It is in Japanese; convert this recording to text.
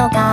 ことが